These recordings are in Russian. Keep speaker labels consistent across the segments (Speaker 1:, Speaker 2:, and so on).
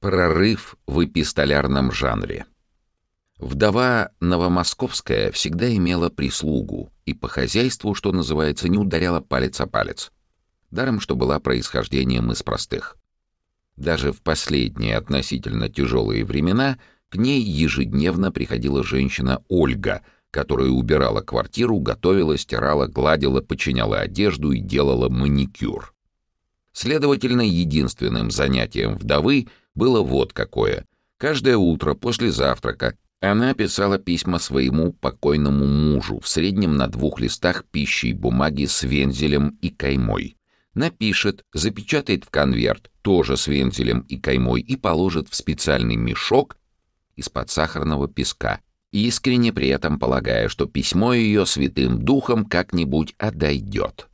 Speaker 1: Прорыв в эпистолярном жанре. Вдова новомосковская всегда имела прислугу и по хозяйству, что называется, не ударяла палец о палец. Даром, что была происхождением из простых. Даже в последние относительно тяжелые времена к ней ежедневно приходила женщина Ольга, которая убирала квартиру, готовила, стирала, гладила, починяла одежду и делала маникюр. Следовательно, единственным занятием вдовы было вот какое. Каждое утро после завтрака она писала письма своему покойному мужу в среднем на двух листах пищи бумаги с вензелем и каймой. Напишет, запечатает в конверт, тоже с вензелем и каймой, и положит в специальный мешок из-под сахарного песка, искренне при этом полагая, что письмо ее святым духом как-нибудь отойдет.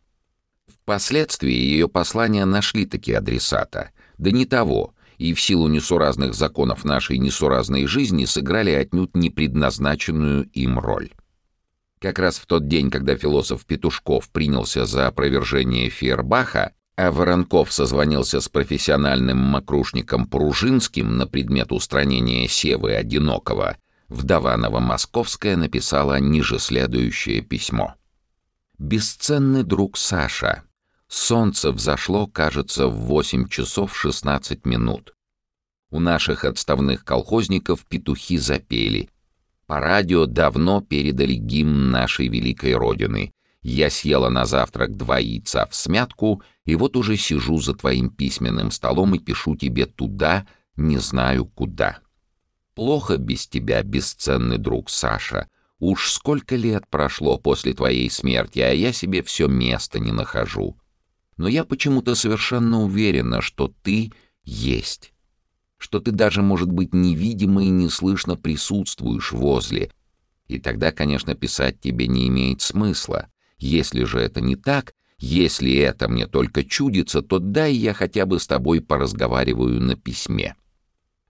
Speaker 1: Впоследствии ее послания нашли такие адресата, да не того, и в силу несуразных законов нашей несуразной жизни сыграли отнюдь не предназначенную им роль. Как раз в тот день, когда философ Петушков принялся за опровержение Фейербаха, а Воронков созвонился с профессиональным макрушником Пружинским на предмет устранения Севы Одинокого, вдова Новомосковская написала ниже следующее письмо. «Бесценный друг Саша, Солнце взошло, кажется, в 8 часов 16 минут. У наших отставных колхозников петухи запели. По радио давно передали гимн нашей великой Родины. Я съела на завтрак два яйца в смятку, и вот уже сижу за твоим письменным столом и пишу тебе туда, не знаю куда. Плохо без тебя, бесценный друг Саша. Уж сколько лет прошло после твоей смерти, а я себе все место не нахожу но я почему-то совершенно уверена, что ты есть, что ты даже, может быть, невидимо и неслышно присутствуешь возле. И тогда, конечно, писать тебе не имеет смысла. Если же это не так, если это мне только чудится, то дай я хотя бы с тобой поразговариваю на письме.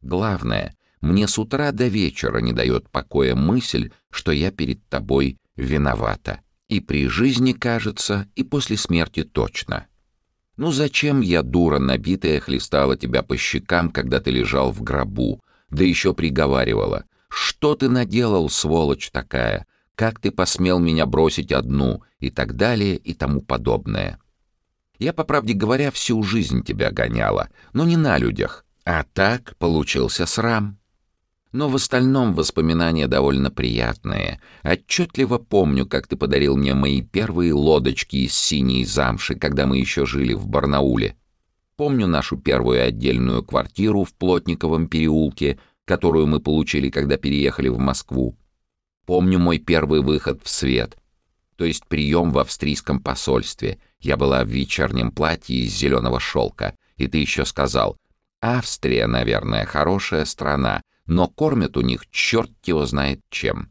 Speaker 1: Главное, мне с утра до вечера не дает покоя мысль, что я перед тобой виновата. И при жизни, кажется, и после смерти точно. Ну зачем я, дура набитая, хлестала тебя по щекам, когда ты лежал в гробу, да еще приговаривала? Что ты наделал, сволочь такая? Как ты посмел меня бросить одну? И так далее, и тому подобное. Я, по правде говоря, всю жизнь тебя гоняла, но не на людях. А так получился срам но в остальном воспоминания довольно приятные. Отчетливо помню, как ты подарил мне мои первые лодочки из синей замши, когда мы еще жили в Барнауле. Помню нашу первую отдельную квартиру в Плотниковом переулке, которую мы получили, когда переехали в Москву. Помню мой первый выход в свет, то есть прием в австрийском посольстве. Я была в вечернем платье из зеленого шелка, и ты еще сказал, «Австрия, наверное, хорошая страна, но кормят у них черт его знает чем.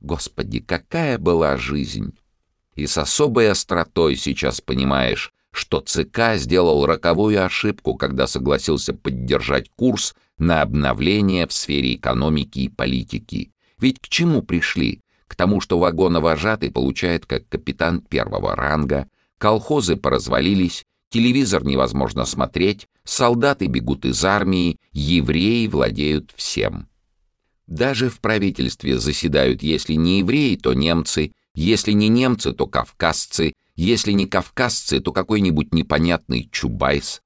Speaker 1: Господи, какая была жизнь! И с особой остротой сейчас понимаешь, что ЦК сделал роковую ошибку, когда согласился поддержать курс на обновление в сфере экономики и политики. Ведь к чему пришли? К тому, что вагоновожатый получает как капитан первого ранга, колхозы поразвалились, телевизор невозможно смотреть, солдаты бегут из армии, евреи владеют всем. Даже в правительстве заседают, если не евреи, то немцы, если не немцы, то кавказцы, если не кавказцы, то какой-нибудь непонятный чубайс.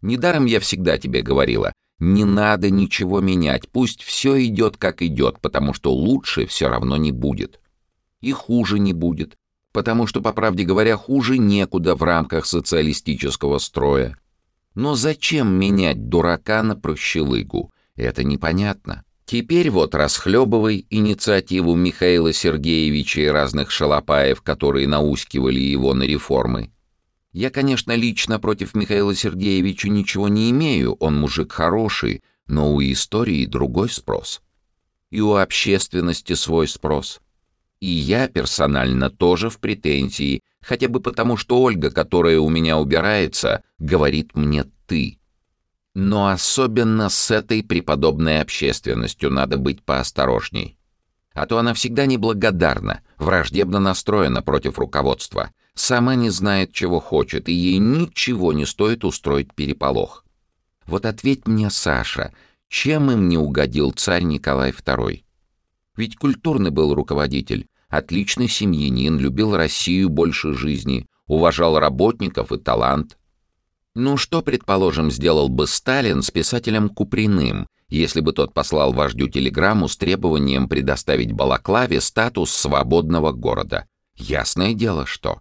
Speaker 1: Недаром я всегда тебе говорила, не надо ничего менять, пусть все идет как идет, потому что лучше все равно не будет. И хуже не будет, потому что, по правде говоря, хуже некуда в рамках социалистического строя. Но зачем менять дурака на прощелыгу? Это непонятно. Теперь вот расхлебывай инициативу Михаила Сергеевича и разных шалопаев, которые наускивали его на реформы. Я, конечно, лично против Михаила Сергеевича ничего не имею, он мужик хороший, но у истории другой спрос. И у общественности свой спрос. И я персонально тоже в претензии, хотя бы потому, что Ольга, которая у меня убирается, говорит мне «ты». Но особенно с этой преподобной общественностью надо быть поосторожней. А то она всегда неблагодарна, враждебно настроена против руководства, сама не знает, чего хочет, и ей ничего не стоит устроить переполох. Вот ответь мне, Саша, чем им не угодил царь Николай II? Ведь культурный был руководитель, отличный семьянин, любил Россию больше жизни, уважал работников и талант. Ну что, предположим, сделал бы Сталин с писателем Куприным, если бы тот послал вождю телеграмму с требованием предоставить Балаклаве статус свободного города? Ясное дело, что.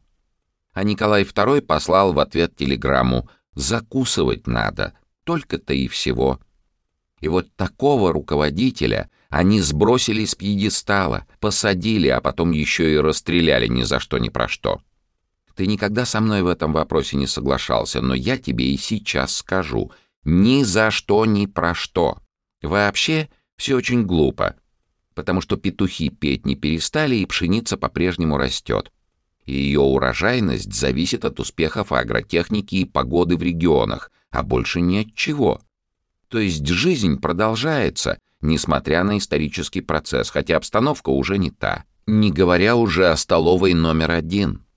Speaker 1: А Николай II послал в ответ телеграмму «Закусывать надо, только-то и всего». И вот такого руководителя они сбросили с пьедестала, посадили, а потом еще и расстреляли ни за что ни про что. Ты никогда со мной в этом вопросе не соглашался, но я тебе и сейчас скажу. Ни за что, ни про что. Вообще, все очень глупо. Потому что петухи петь не перестали, и пшеница по-прежнему растет. Ее урожайность зависит от успехов агротехники и погоды в регионах, а больше ни от чего. То есть жизнь продолжается, несмотря на исторический процесс, хотя обстановка уже не та. Не говоря уже о столовой номер один —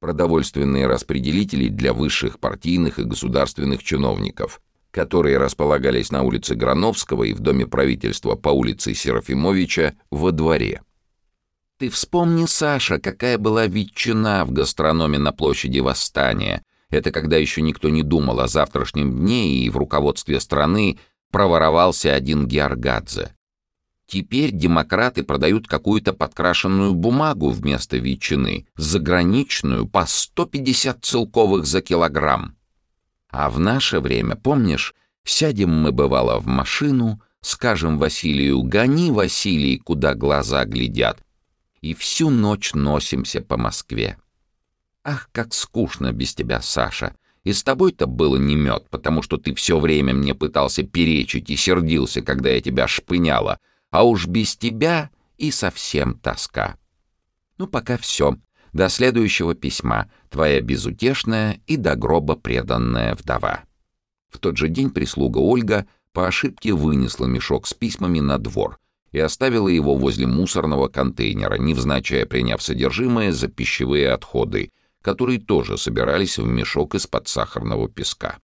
Speaker 1: продовольственные распределители для высших партийных и государственных чиновников, которые располагались на улице Грановского и в Доме правительства по улице Серафимовича во дворе. Ты вспомни, Саша, какая была ветчина в гастрономе на площади Восстания. Это когда еще никто не думал о завтрашнем дне, и в руководстве страны проворовался один Георгадзе. Теперь демократы продают какую-то подкрашенную бумагу вместо ветчины, заграничную, по 150 целковых за килограмм. А в наше время, помнишь, сядем мы, бывало, в машину, скажем Василию «Гони, Василий, куда глаза глядят», и всю ночь носимся по Москве. Ах, как скучно без тебя, Саша. И с тобой-то было не мед, потому что ты все время мне пытался перечить и сердился, когда я тебя шпыняла — а уж без тебя и совсем тоска. Ну, пока все. До следующего письма. Твоя безутешная и до гроба преданная вдова. В тот же день прислуга Ольга по ошибке вынесла мешок с письмами на двор и оставила его возле мусорного контейнера, невзначай приняв содержимое за пищевые отходы, которые тоже собирались в мешок из-под сахарного песка.